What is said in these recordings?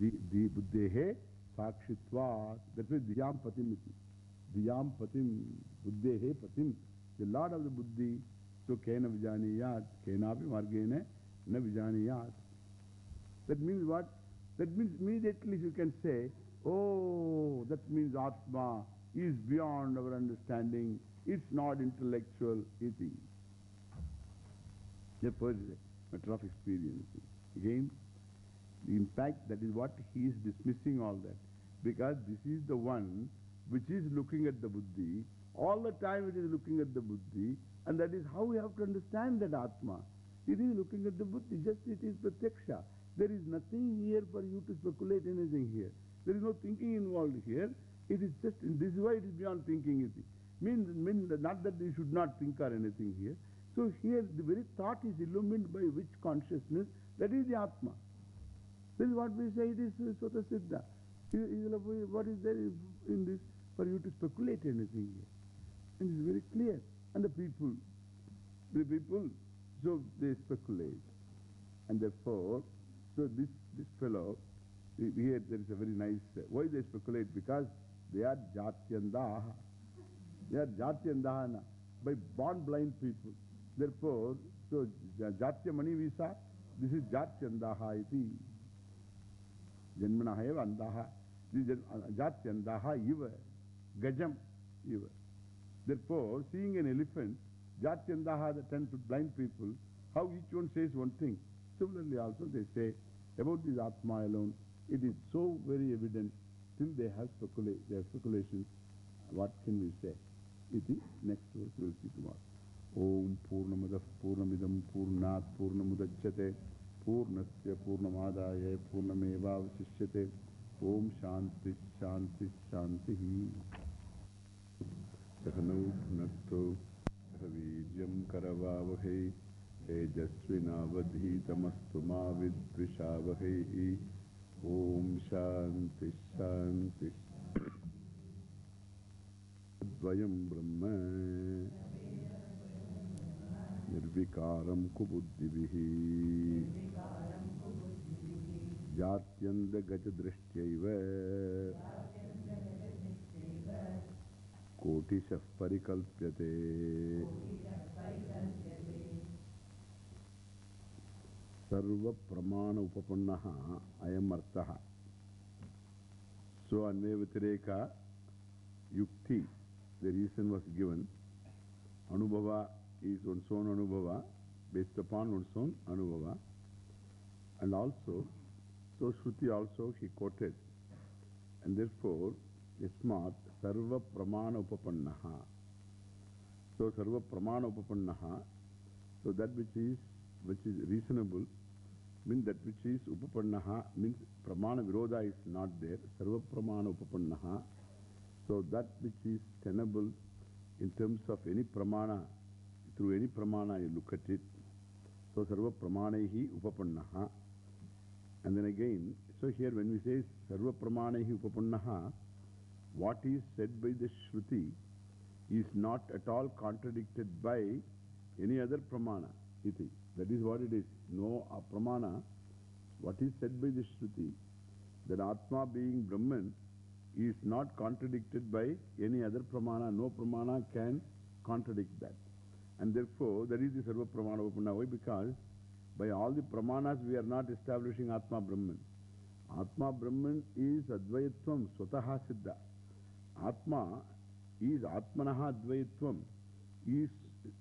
Buddhehe sakshitvat. That's why diyam patim iti. Patim, buddhehe patim. The Lord of the buddhi. So kena vijaniyat, kenapi margene na vijaniyat. That means what? That means immediately you can say, oh, that means Atma is beyond our understanding. It's not intellectual. Iti. Therefore, matter of experience. Again, in fact, that is what he is dismissing all that. Because this is the one which is looking at the buddhi. All the time it is looking at the buddhi. And that is how we have to understand that Atma. It is looking at the buddhi, just it is pratyaksha. There is nothing here for you to speculate anything here. There is no thinking involved here. It is just, in this is why it is beyond thinking. It means, means not that you should not think or anything here. So here the very thought is illumined by which consciousness? That is the Atma. This is what we say it is Swata Siddha. What is there in this for you to speculate anything here? And it is very clear. And the people, the people, so they speculate. And therefore, so this, this fellow, here there is a very nice, uh, why they speculate? Because they are Jatyandaha. They are Jatyandahana, by born blind people. Therefore, so Jatya Mani Visa, this is Jatyandaha iti. Janmana eva andaha. This is Jatyandaha. Gajam iva. Therefore, seeing an elephant, Jatyandaha, the ten blind people, how each one says one thing. Similarly also they say about this Atma alone, it is so very evident till they have speculate, their speculations. What can we say? Iti, next verse we will see tomorrow. Om Purnamada Purnamidam Purnat Purnamudachyate Bhunakto Sahavidyam Karavavahe Tejasvinavadhitamastu ma vidvishavahe Om Shanti Shanti Dvayam Brahma Nirvikaram Kubuddhivihi Jatyanda Gajadrishyaiva Kotishah Parikalpyate Sarva Pramana Upapannaha Ayam Artaha So Anvevatireka Yukti the reason was given Anubhava is one's own Anubhava based upon one's own Anubhava and also so Shruti also he quoted and therefore Yasmat Sarva Pramana Upapannaha so Sarva Pramana Upapannaha so that which is which is reasonable means that which is upapannaha means pramana virodha is not there. Sarva pramana upapannaha. So that which is tenable in terms of any pramana, through any pramana you look at it. So sarva pramanehi upapannaha. And then again, so here when we say sarva pramanehi upapannaha, what is said by the Shruti is not at all contradicted by any other pramana. Iti. That is what it is. No pramana. What is said by the Shruti, that Atma being Brahman is not contradicted by any other pramana. No pramana can contradict that. And therefore, that is the Sarva Pramana Upanna. Why? Because by all the pramanas we are not establishing Atma Brahman. Atma Brahman is Advayatvam, Swataha Siddha. Atma is Atmanaha Advayatvam, is,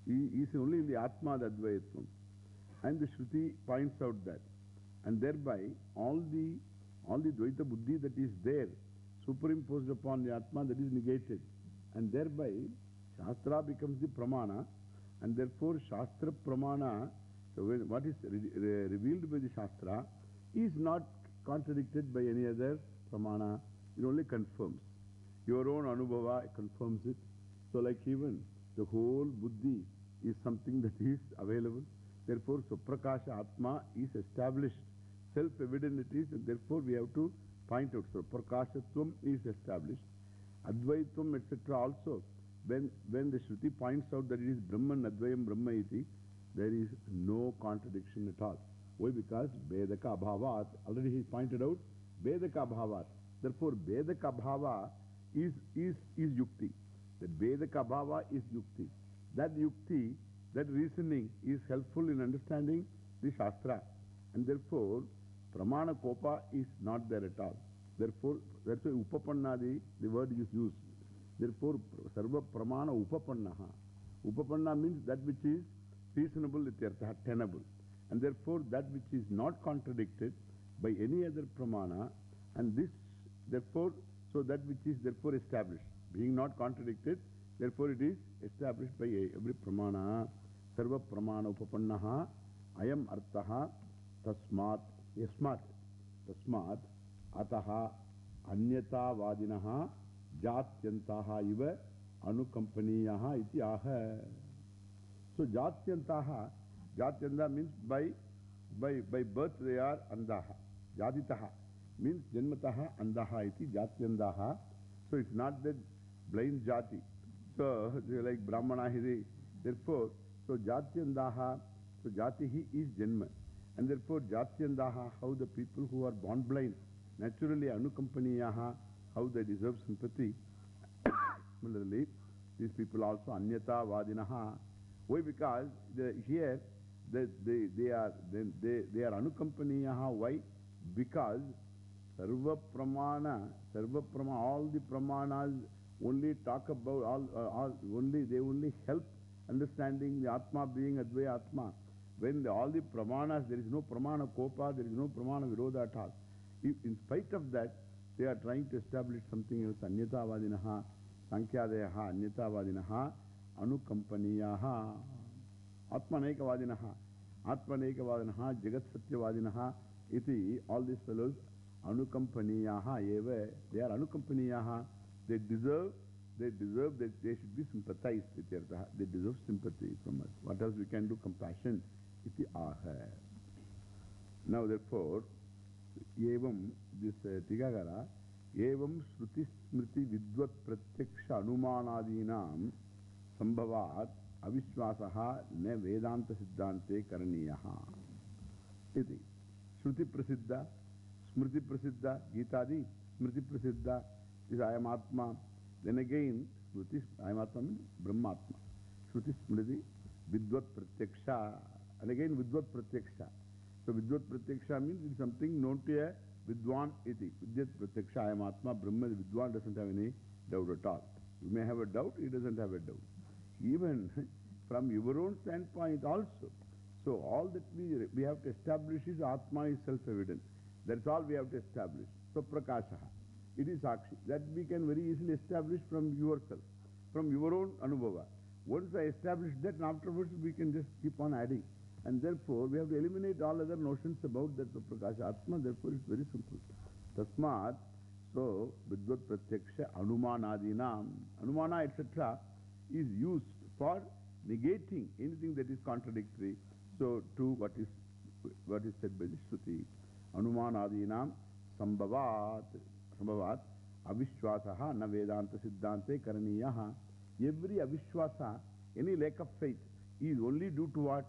is only in the Atma the Advayatvam. And the Shruti points out that. And thereby, all the, all the Dvaita Buddhi that is there, superimposed upon the Atma, that is negated. And thereby, Shastra becomes the Pramana. And therefore, Shastra Pramana, so what is re, re, revealed by the Shastra, is not contradicted by any other Pramana. It only confirms. Your own Anubhava confirms it. So, like even the whole Buddhi is something that is available. Therefore, Suprakasha Atma is established. Self-evident it is, and therefore we have to point out. So, Prakashatvam is established. Advaitvam, etc. also. When, when the Shruti points out that it is Brahman, Advayam, Brahma there is no contradiction at all. Why? Because Vedaka Abhava, already he pointed out, Vedaka Bhavat. Therefore, Vedaka Bhava is, is, is Yukti. That Vedaka Bhava is Yukti. That Yukti, that reasoning is helpful in understanding the Shastra. And therefore, Pramana Kopa is not there at all. Therefore, that's why Upapannadi, the word is used. Therefore, Sarva Pramana Upapannaha. Upapanna means that which is reasonable, ityartha, tenable. And therefore, that which is not contradicted by any other Pramana, and this, therefore, so that which is therefore established. Being not contradicted, therefore it is established by every Pramana. Sarva Pramana Upapannaha, Ayam Artaha, Tasmat, Yasmat, Tasmat, Ataha, Anyata Vadinaha, Jatyantaha iva Anukampaniyaha iti aha. So Jatyantaha, Jatyanta means by, by, by birth they are Andaha. Jaditaha means Janmataha Andaha iti Jatyandaha. So it's not that blind Jati. So like Brahmana Hiri. Therefore, so Jatyandaha, so Jatihi is Janma. And therefore Jatyandaha, how the people who are born blind, naturally Anukampaniyaha, how they deserve sympathy. Similarly, these people also Anyata Vadinaha. Why? Because the, here they, they, they are they, they, they are Anukampaniyaha. Why? Because Sarva Pramana, Sarva Pramana, all the Pramanas only talk about, all, uh, all only, they only help understanding the Atma being Advaya Atma. When the, all the Pramanas, there is no Pramana Kopa, there is no Pramana Virodha at all. If, in spite of that, they are trying to establish something else. Anyata Vadinaha, Sankhyadeyaha, Anyata Vadinaha, Anukampaniyaha, Atmaneka Vadinaha, Atmaneka Vadinaha, Jagat Satya Vadinaha, iti, all these fellows, Anukampaniyaha eva, they are Anukampaniyaha, they deserve, they deserve that they should be sympathized with Yartaha. They deserve sympathy from us. What else we can do? Compassion. Iti aha. Now therefore, एवं this टीकाकारा एवं श्रुति स्मृति विद्वत् प्रत्यक्ष अनुमानादीनाम संभवात अविश्वास न वेदांत सिद्धांते करणीय। इति। श्रुति प्रसिद्ध स्मृति प्रसिद्ध गीतादि स्मृति प्रसिद्ध इस आयमात्मा देन अगेन स्मृति आयमात्मा मीन ब्रह्मात्मा। श्रुति स्मृति विद्वत् प्रत्यक्ष एंड विद्वत् प्रत्यक्ष So Vidvat Pratyaksha means it is something known to a Vidwan iti. Vidvat Pratyaksha, I am Atma, Brahma, the Vidwan doesn't have any doubt at all. You may have a doubt, he doesn't have a doubt. Even from your own standpoint also. So all that we, we have to establish is Atma is self-evident. That's all we have to establish. So Prakashaha. It is Sakshi. That we can very easily establish from yourself, from your own Anubhava. Once I establish that, afterwards we can just keep on adding. And therefore, we have to eliminate all other notions about that Prakasha Atma. Therefore, it's very simple. Tasmat, so, Vidvat Pratyaksha Anumanadinam, Anumana, etc., is used for negating anything that is contradictory. So, to what is, what is said by the Shruti. Anumanadinam Sambhavat, Sambhavat, Avishwasaha na Vedanta Siddhante Karaniyaha. Every Avishwasa, any lack of faith, is only due to what?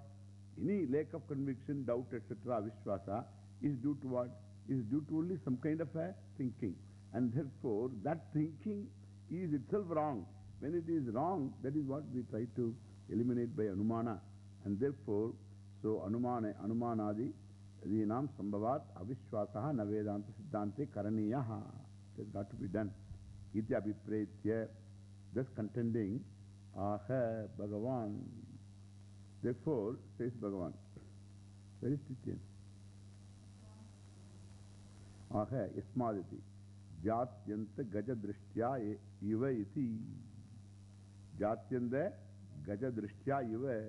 Any lack of conviction, doubt, etc., Avishwasa, is due to what? Is due to only some kind of a thinking. And therefore, that thinking is itself wrong. When it is wrong, that is what we try to eliminate by Anumana. And therefore, so Anumane, Anumanadi, Dhinam Sambhavat Avishwasaha Navedanta Siddhante Karaniyaha. It has got to be done. Iti Abhipretya, thus contending, Aha Bhagavan. Therefore, says Bhagavan, where is Tityan? Aha Yasmaditi. Jatyanta Gaja Drishtya Iva iti. Jatyanda Gaja Drishtya Iva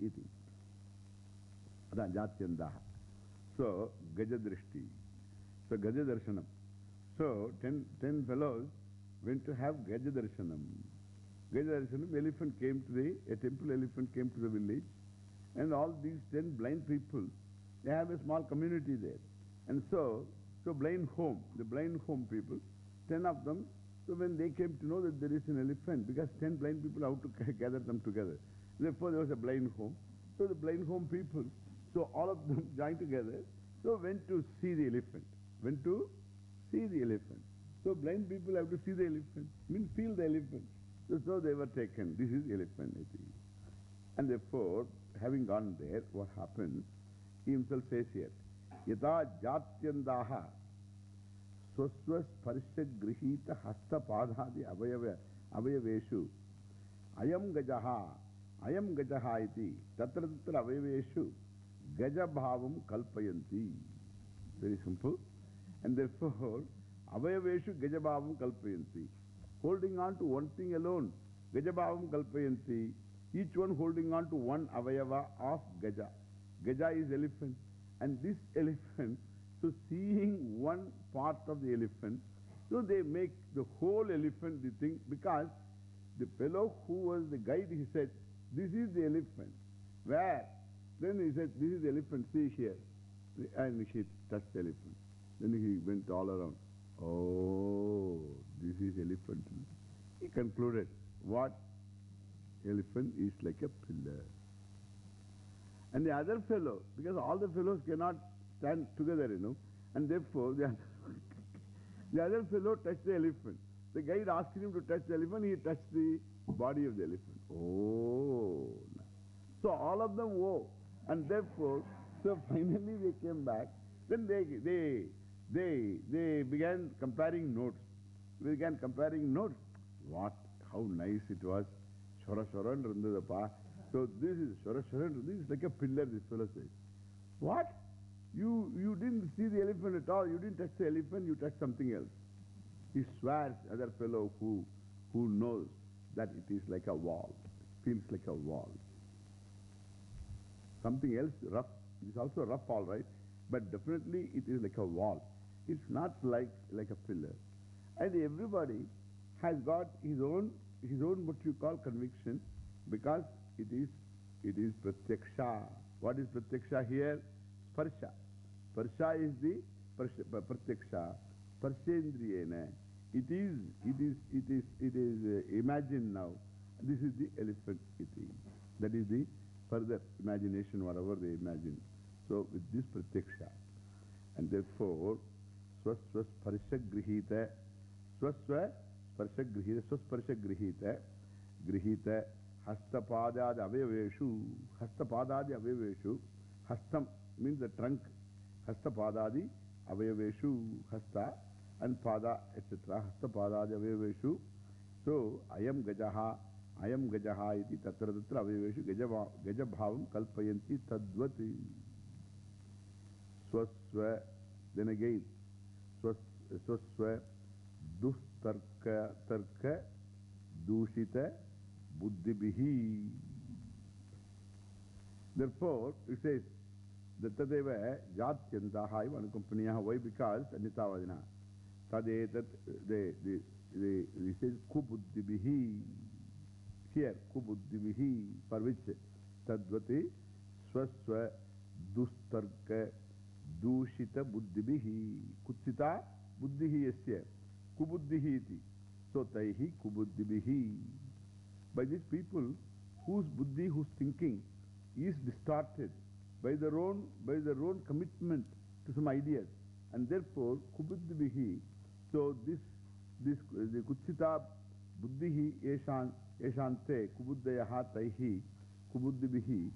iti. That's Jatyandaha. So, Gaja Drishti. So, Gaja Darshanam. So, ten, ten fellows went to have Gaja Darshanam. Gaja Darshanam, elephant came to the, a temple elephant came to the village. And all these ten blind people, they have a small community there. And so, so blind home, the blind home people, ten of them, so when they came to know that there is an elephant, because ten blind people have to gather them together. Therefore, there was a blind home. So the blind home people, so all of them joined together, so went to see the elephant. Went to see the elephant. So blind people have to see the elephant, I mean feel the elephant. So, they were taken. This is elephant, I. And therefore, having gone there, what happens? He himself says here, Yata jatyandaha swasva sparsha grihita hasta padhadi avayaveshu ayam gajaha ayam gajaha iti tatra avayaveshu gajabhavam kalpayanti. Very simple. And therefore, avayaveshu gajabhavam kalpayanti. Holding on to one thing alone, gajabhavam kalpayanti. Each one holding on to one avayava of gaja. Gaja is elephant. And this elephant, so seeing one part of the elephant, so they make the whole elephant the thing because the fellow who was the guide, he said, this is the elephant. Where? Then he said, this is the elephant, see here. And she touched the elephant. Then he went all around. Oh, this is elephant. He concluded, what? Elephant is like a pillar. And the other fellow, because all the fellows cannot stand together, you know, and therefore the other, the other fellow touched the elephant. The guide asked him to touch the elephant, he touched the body of the elephant. Oh. So all of them oh. And therefore, so finally they came back. Then they, they, they, they began comparing notes. They began comparing notes. What, how nice it was. Shora Shora and Randadapa. So this is Shora Shora, this is like a pillar, this fellow says. What? You, you didn't see the elephant at all. You didn't touch the elephant, you touched something else. He swears, other fellow who, who knows that it is like a wall. feels like a wall. Something else rough. It is also rough, all right. But definitely it is like a wall. It's not like, like a pillar. And everybody has got his own, his own what you call conviction because it is, it is pratyaksha. What is pratyaksha here? Sparsha. Sparsha is the pratyaksha. Sparshendriyena. It is, it is, it is, it is uh, imagined now. This is the elephant iti. That is the further imagination, whatever they imagine. So with this pratyaksha. And therefore, grihita, swasparsha grihita, grihita, hastapadadi avayaveshu, hastapadadi avayaveshu, hastam means the trunk, avayaveshu, hasta and pada, etc. Hastapadadi avayaveshu. So, ayam gajaha, ayam gajaha iti tatra tatra avayaveshu gajabhavam kalpayanti tadvati. Swaswa, then again, swaswa dustarka tarka dushita buddhibihi. Therefore, it says, Dattadeva jatyantaha iva anukampanyaha. Why? Because Anitavadina. Tadetat, the, the, the, it says kubuddhibihi. Here, kubuddhibihi, for which tadvati swaswa dustarka dushita buddhibihi. Kutsita buddhihi yasya. Kubuddhihi iti. So, taihi kubuddhibihi. By these people whose buddhi, whose thinking is distorted by their own, by their own commitment to some ideas. And therefore, kubuddhibihi. So, this, this, the kutsita buddhihi eshan, eshante kubuddayaha taihi kubuddhibihi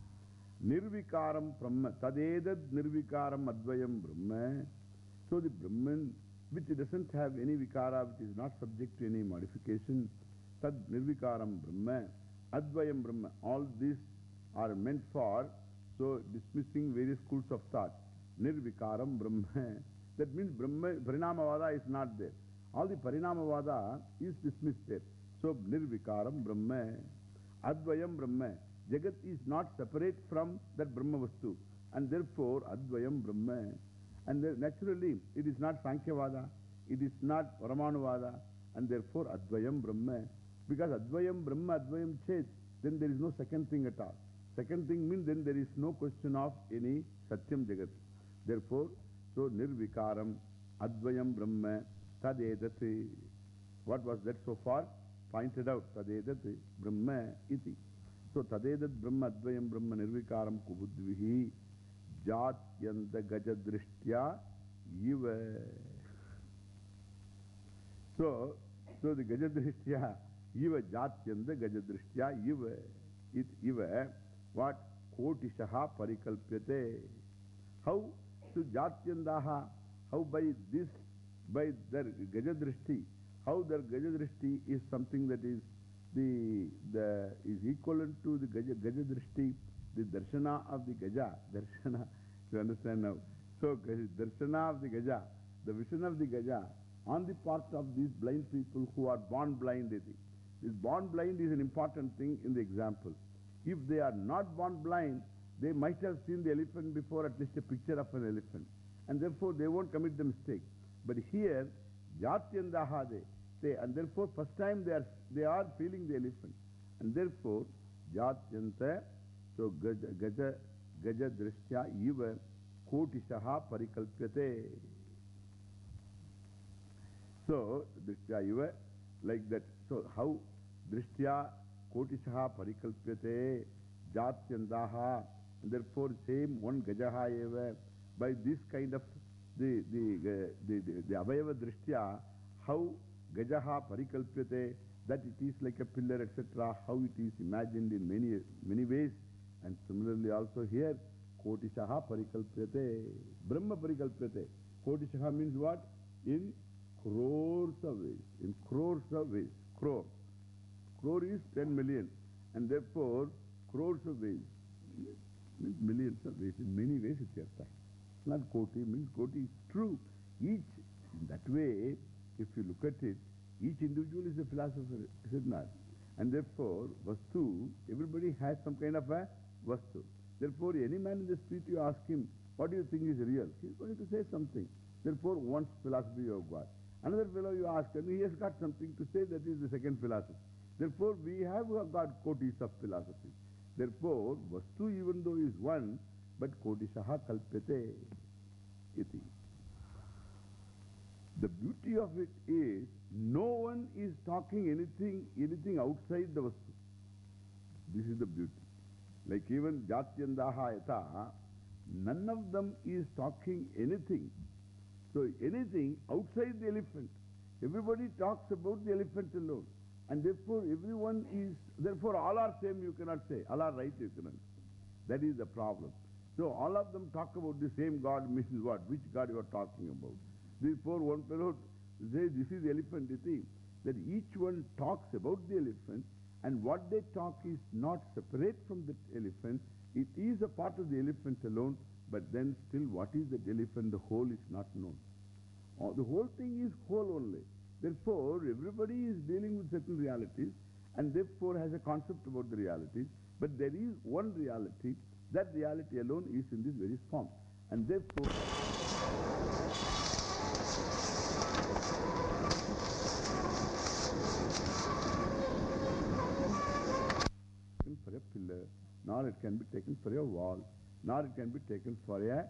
nirvikaram brahma tadedad nirvikaram advayam brahma. So, the Brahman which doesn't have any vikara, which is not subject to any modification, tad nirvikaram brahma, advayam brahma. All these are meant for, so dismissing various schools of thought. Nirvikaram brahma. That means brahma, parinamavada is not there. All the parinamavada is dismissed there. So nirvikaram brahma, advayam brahma. Jagat is not separate from that brahma vastu. And therefore, advayam brahma. And naturally, it is not Sankhya-vada, it is not Paramanuvada, and therefore Advayam Brahma. Because Advayam Brahma, Advayam Chet, then there is no second thing at all. Second thing means then there is no question of any Satyam Jagat. Therefore, so Nirvikaram, Advayam Brahma, Tadedati. What was that so far? Pointed out, Tadedati, Brahma iti. So Tadedat Brahma, Advayam Brahma, Nirvikaram Kubudvihi. The Gajadrishtya, Iva Jatyanda Gajadrishtya, Iva, it, Iva, what? Kotishaha Parikalpyate. How? So Jatyandaha, how by this, by their Gajadrishti, how their Gajadrishti is something that is the, the, is equivalent to the Gaja, Gajadrishti, the Darshana of the Gaja, Darshana, you understand now. So, Darshana of the Gaja, the vision of the Gaja, on the part of these blind people who are born blind. This born blind is an important thing in the example. If they are not born blind, they might have seen the elephant before, at least a picture of an elephant. And therefore, they won't commit the mistake. But here, Jatyandaha they, they, and therefore, first time they are, they are feeling the elephant. And therefore, Jatyanta, so Gaja, Gaja, Gaja Drishtya Iva Kotishaha Parikalpyate. So, Drishtya Iva, like that. So, how Drishtya Kotishaha Parikalpyate Jatyandaha. Therefore, same one Gajaha Eva. By this kind of the, the, the, the, the Avayava Drishtya, how Gajaha Parikalpyate, that it is like a pillar, etc., how it is imagined in many, many ways. And similarly also here, Kotishaha Parikalpyate, Brahma Parikalpyate. Kotishaha means what? In crores of ways. In crores of ways. Crore. Crore is 10 million. And therefore, crores of ways. Means millions of ways. In many ways it's yartha. Not koti, means koti is true. Each, in that way, if you look at it, each individual is a philosopher, is it not? And therefore, Vastu, everybody has some kind of a Vastu. Therefore, any man in the street, you ask him, what do you think is real? He is going to say something. Therefore, one's philosophy have got. Another fellow you ask, and he has got something to say, that is the second philosophy. Therefore, we have got kotis of philosophy. Therefore, Vastu even though is one, but kotishaha kalpyate iti. The beauty of it is, no one is talking anything, anything outside the Vastu. This is the beauty. Like even Jatyandaha yata, none of them is talking anything. So anything outside the elephant. Everybody talks about the elephant alone. And therefore everyone is, therefore all are same you cannot say. All are right you cannot. That is the problem. So all of them talk about the same God means what? Which God you are talking about? Therefore one fellow says this is the elephant, see. That each one talks about the elephant and what they talk is not separate from the elephant. It is a part of the elephant alone, but then still what is that elephant? The whole is not known. Oh, the whole thing is whole only. Therefore, everybody is dealing with certain realities and therefore has a concept about the realities. But there is one reality. That reality alone is in this very form. And therefore... nor it can be taken for a wall, nor it can be taken for a,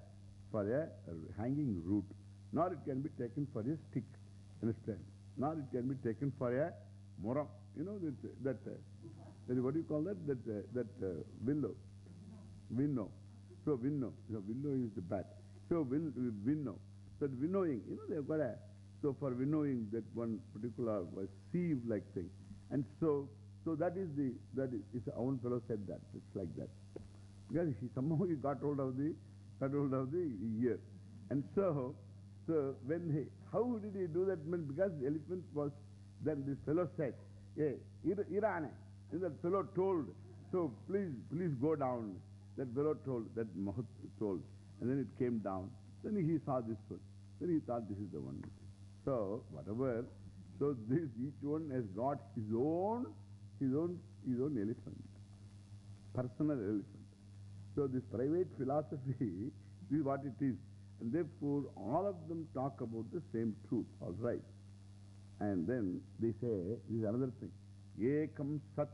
for a hanging root, nor it can be taken for a stick, understand? Nor it can be taken for a moram. You know that, that, uh, that what do you call that? That, uh, that uh, willow. Winnow. So winnow. So winnow is the bat. So win, winnow. So winnowing, you know they've got a, so for winnowing that one particular sieve-like thing. And so so that is the, that is, his own fellow said that, it's like that. Because he somehow he got hold of the, got hold of the ear. And so, so when he, how did he do that? Because the elephant was, then this fellow said, hey, Irane, that fellow told, so please, please go down. That fellow told, that Mahut told. And then it came down. Then he saw this one. Then he thought this is the one. So, whatever, so this, each one has got his own his own, his own elephant, personal elephant. So this private philosophy is what it is. And therefore, all of them talk about the same truth, all right. And then they say, this is another thing, Ekam Sat.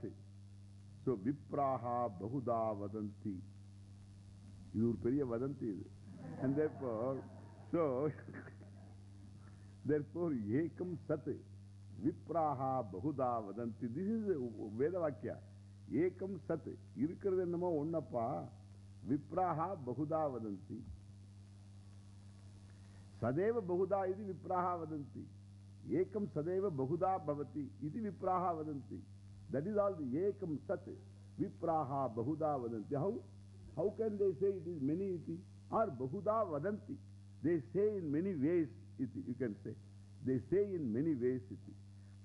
So Vipraha Bahuda Vadanti. Idur Periya Vadanti. And therefore, so, therefore, Ekam Sat. Say in many ways iti. You can say. They say in many ways iti.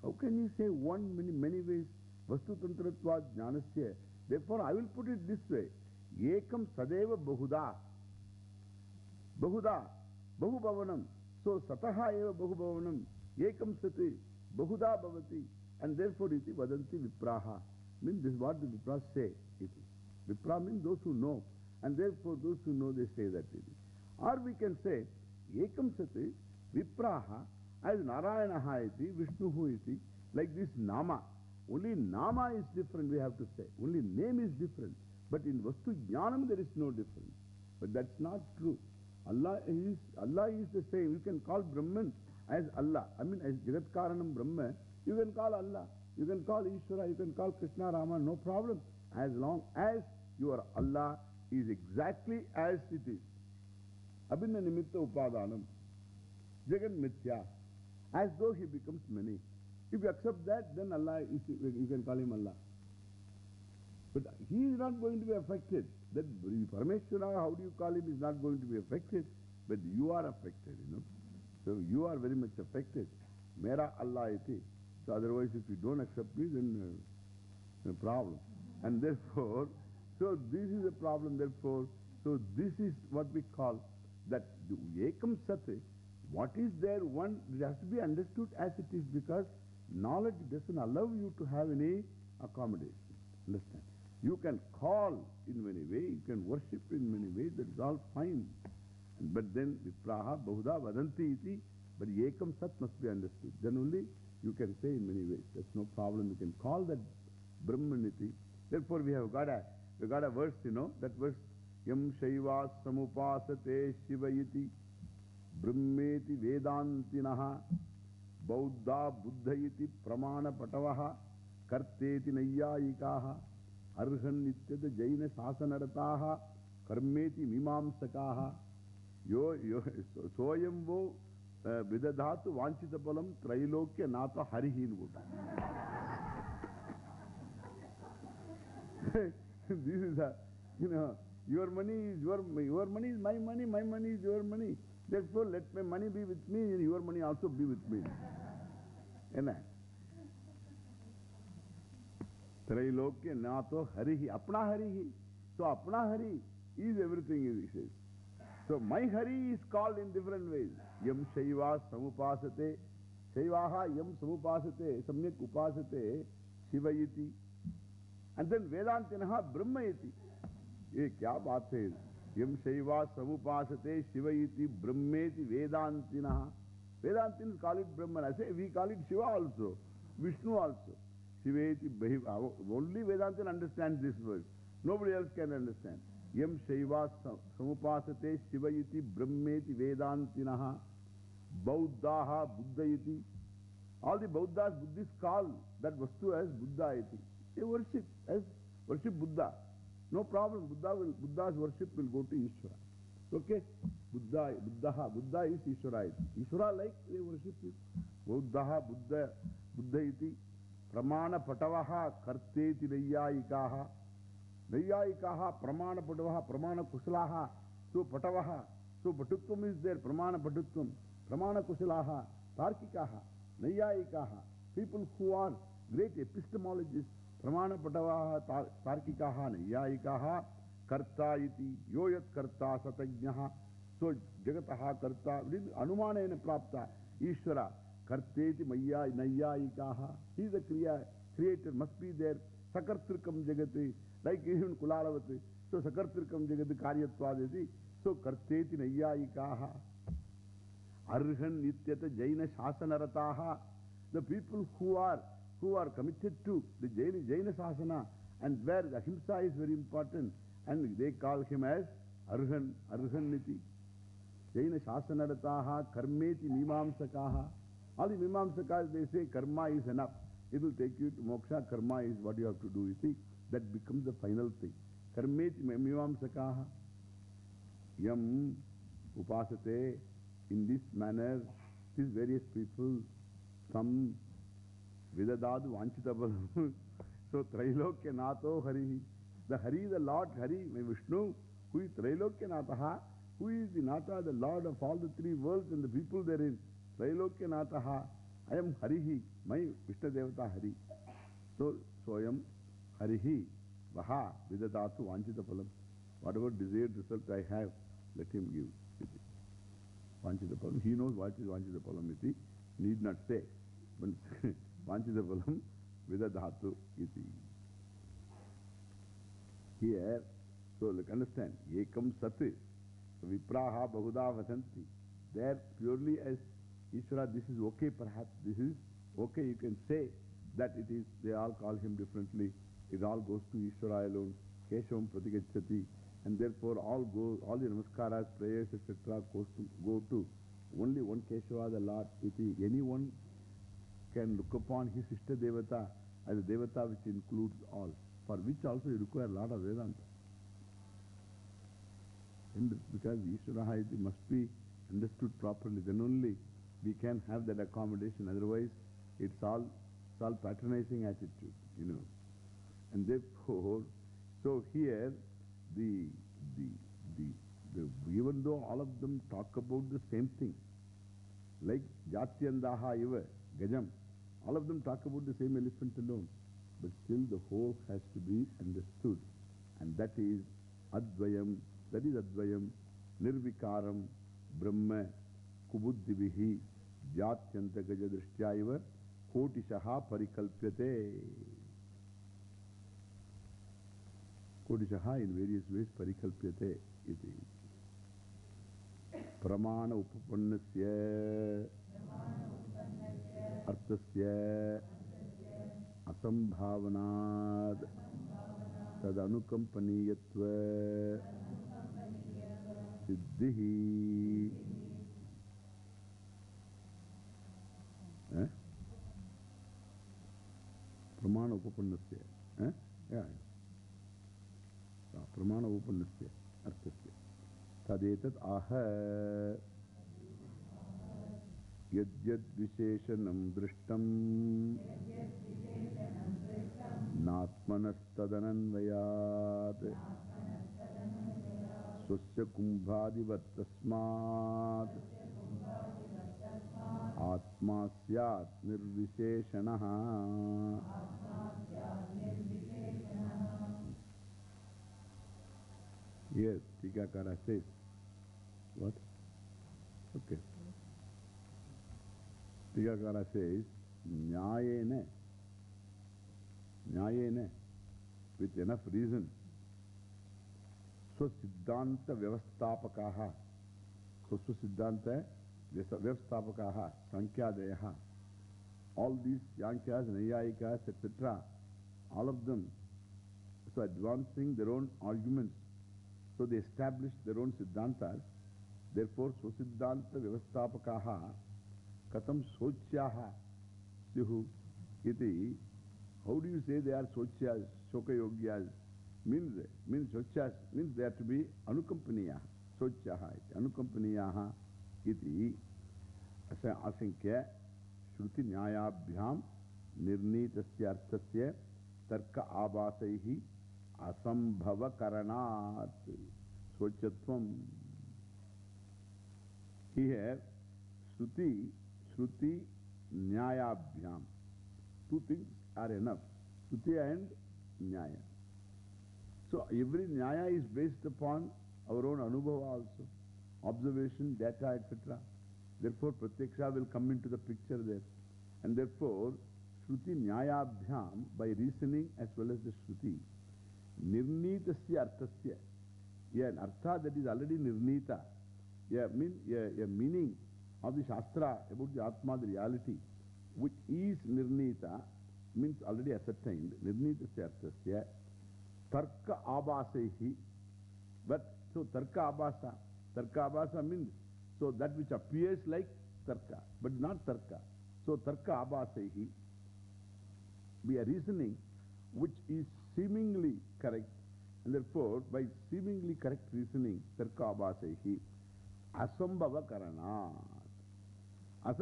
How can you say one many, many ways? Vastu Tantratva Jnanasya. Therefore, I will put it this way. Ekam Sadeva Bahuda. Bahuda. Bahu Bhavanam. So Sataha eva Bahu Bhavanam. Ekam Sati. Bahuda Bhavati. And therefore, iti Vadanti Vipraha. Means this is what the Vipras say. Iti. Vipra means those who know. And therefore, those who know, they say that. Iti. Or we can say, Ekam Sati Vipraha as Narayanaha iti, Vishnuhu iti, like this Nama. Only Nama is different, we have to say. Only name is different. But in Vastu Jnanam there is no difference. But that's not true. Allah is, Allah is the same. You can call Brahman as Allah. I mean, as Jagat Karanam you can call Allah. You can call Ishvara, you can call Krishna Rama, no problem. As long as your Allah is exactly as it is. Abhinna Nimitta Upadanam. Jagan Mithya. As though he becomes many. If you accept that, then Allah, is, you can call him Allah. But he is not going to be affected. That Parameshwara, how do you call him, is not going to be affected. But you are affected, you know. So you are very much affected. Mera Allah iti. So otherwise, if you don't accept me, then uh, no problem. And therefore, so this is a problem, therefore, so this is what we call that Ekam Sati, what is there, one, it has to be understood as it is because knowledge doesn't allow you to have any accommodation. Understand? You can call in many ways, you can worship in many ways, that is all fine. But then, Vipraha, Bahuda, Vadanti iti, but Ekam Sat must be understood. Then only you can say in many ways. That's no problem. You can call that Brahmaniti. Therefore, we have got a, we got a verse, you know, that verse, Yam Shaiva Samupasate Shivayiti Brahmeti Vedantinaha Bauddha Buddhayiti Pramana Patavaha Karteti Nayyayikaha Arhan Nityata Jaina Sasanarataha Karmeti Mimamsakaha Yo, yo, Soyamvo Vidadhatu Vanchitapalam Trailokya Nata Harihin This is a, you know, your money is your, your money is my money, my money is your money. Therefore, let my money be with me and your money also be with me. Enna? Trailokya Nato Harihi. Apna Harihi. So Apna Hari is everything, he says. So my Hari is called in different ways. Yam Shaiva Samupasate. Shaivaha Yam Samupasate. Samyak Upasate. Shivayiti. And then Vedantinaha Brahmayati. ये क्या बात है यम शैवा समुपासते शिवयति ब्रह्मेति वेदांतिना Vedantin call it Brahman. I say we call it Shiva also, Vishnu also. Shiveti Bahi. Only Vedantin understands this word. Nobody else can understand. Yam Shaiva Samupasate Shivayiti Brahmeti Vedantinaha Bauddhaha Buddhayiti. All the Bauddhas, Buddhists call that Vastu as Buddha-iti. They worship as worship Buddha. No problem. Buddha will, Buddha's worship will go to Ishvara. Okay? Buddha, Buddha, Buddha is Ishvara. Ishvara like they worship him. Buddha, Buddha, Buddha iti. Pramana patavaha karteti nayyayikaha. Nayyayikaha pramana patavaha pramana kusalaha. So patavaha. So patutvam is there. Pramana patutvam. Pramana kusalaha. Tarkikaha. Nayyayikaha. People who are great epistemologists. Ishvara. Karteti Maya Nayyayikaha. He is the kriya, creator, must be there. Sakartrikam Jagati, like even Kulalavati. So Sakartrikam Jagati Karyatvadati. So Karteti Nayyayikaha. Arhan Nityata Jaina Shasanarataha. The people who are, who are committed to the Jaina, Jaina Sasana and where the Ahimsa is very important and they call him as Arhan, Niti. Jaina Shasanarataha Karmeti Mimamsakaha. All the Mimamsakas, they say karma is enough. It will take you to moksha. Karma is what you have to do. You see, that becomes the final thing. Karmeti Mimamsakaha. Yam upasate. In this manner, these various people, Tam Vidadadu Vanchitapalam. So Trailokya Nato Hari. The Hari, the Lord Hari, my Vishnu, who is Trailokya Nataha, who is the Nata, the Lord of all the three worlds and the people therein. Trailokya Nataha. I am Harihi, my Vishnu Devata Hari. So, so I am Harihi, Vaha, Vidadatu Vanchitapalam. Whatever desired result I have, let him give. Vanchitapalam. He knows what is Vanchitapalam iti. Need not say. But Vanchitapalam Vidadhatu iti. Here, so look, understand. Ekam Sati. Vipraha Bahuda Vasanti. There purely as Ishvara, this is okay perhaps. This is okay. You can say that it is, they all call him differently. It all goes to Ishvara alone. Keshavam Pratigachati. And therefore all go, all the namaskaras, prayers, etc. goes to, go to only one Keshava, the Lord. Iti. Anyone can look upon his sister Devata as a Devata which includes all. For which also you require a lot of Vedanta. And because Ishvara iti must be understood properly, then only we can have that accommodation. Otherwise, it's all, it's all patronizing attitude, you know. And therefore, so here, the, the, the, the, even though all of them talk about the same thing, like Jatyandaha Iva, Gajam, all of them talk about the same elephant alone. But still the whole has to be understood. And that is Advayam, that is Advayam, Nirvikaram, Brahma, Kubuddhivihi, Jatyanta Gajadrishtya Kotishaha Parikalpyate. Kotishaha in various ways Parikalpyate iti. Pramana Siddhihi eh? Pramana Upapannasya eh? Yeah. Pramana Upapannasya Arthasya Tadetat Aha Yadyad Visheshanam Drishtam Natmanasthadananvayat Swasya Kumbhadivattasmat Atma Syat Nirvisheshanaha Yes, Tikakara says. What? Okay. Tikakara says, Nyayene, Nyayene, with enough reason, Swasiddhanta Vyavastapakaha, so Swasiddhanta Vyavastapakaha, Sankhyadeyaha, all these Yankyas, Nayayikas, etc., all of them, so advancing their own arguments, so they established their own Siddhantas, therefore Swasiddhanta Vyavastapakaha, Means they are to be Anukampaniyaha. Sochyaha iti. Anukampaniyaha iti. Asankya Shruti Nyayabhyam Nirnitasya Arthasya Tarka Abhasaihi Asambhava Karanat Swachatvam. Here, Shruti Shruti Nyayabhyam. Two things are enough. Shruti and Nyaya. So every Nyaya is based upon our own Anubhava also. Observation, data, etc. Therefore, Pratyaksha will come into the picture there. And therefore, Shruti Nyayabhyam, by reasoning as well as the Shruti, Nirnitasya Arthasya. Yeah, an Artha that is already Nirnita. Yeah, mean, yeah, a meaning of the Shastra about the Atma, the reality, which is Nirnita, means already ascertained. Nirnita Sarthasya. Tarka Abhasehi. But so Tarka Abhasa. Tarka Abhasa means so that which appears like Tarka, but not Tarka. So Tarka Abhasehi. We are reasoning which is seemingly correct. And therefore, by seemingly correct reasoning, Tarka Abhasehi. Asambhava Karanat. Make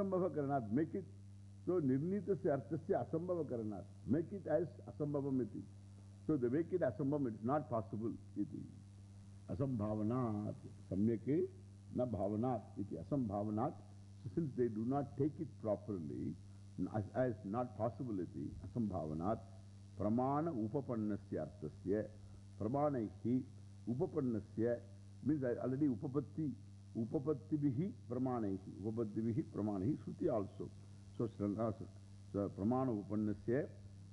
it Asambhavam, it's not possible iti. Asambhavanat. Samyake na bhavanat iti. Asambhavanat. So, since they do not take it properly, as, as not possible iti. Asambhavanat. Pramana Upapannasya Arthasya. Pramanaihi Upapannasya means already Upapatti.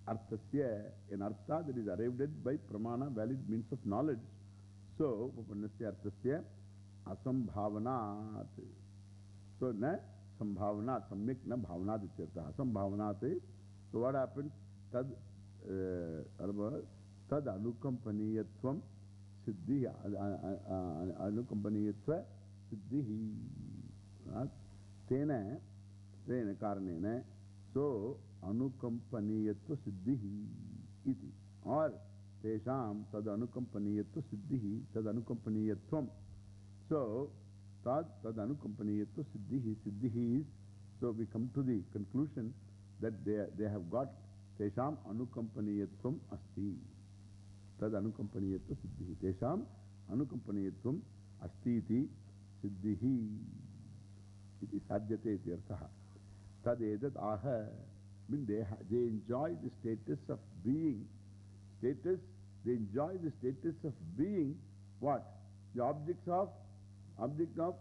Arthasya, an Artha that is arrived at by Pramana, valid means of knowledge. So, Upannasya Arthasya Asambhavanat. So, na Sambhavanat, Samyak na Bhavanat ityartha. Asambhavanat. So, what happens? Tad, uh, tad anukampaniyatvam siddhi, anukampaniyatva siddhi. Tena, tena karanena. So, anukampaniyatva siddhi iti. Or, tesham tad anukampaniyatva siddhi, tad anukampaniyatvam. So, tad tad anukampaniyatva siddhi. Siddhi is, so we come to the conclusion that they, they have got tesham anukampaniyatvam asti. Tad anukampaniyatva siddhi. Tesham anukampaniyatvam asti iti siddhi. Iti sadhyate iti arthaha. Tad edat aha. Mean they, they enjoy the status of being. Status, they enjoy the status of being what? The objects of, object of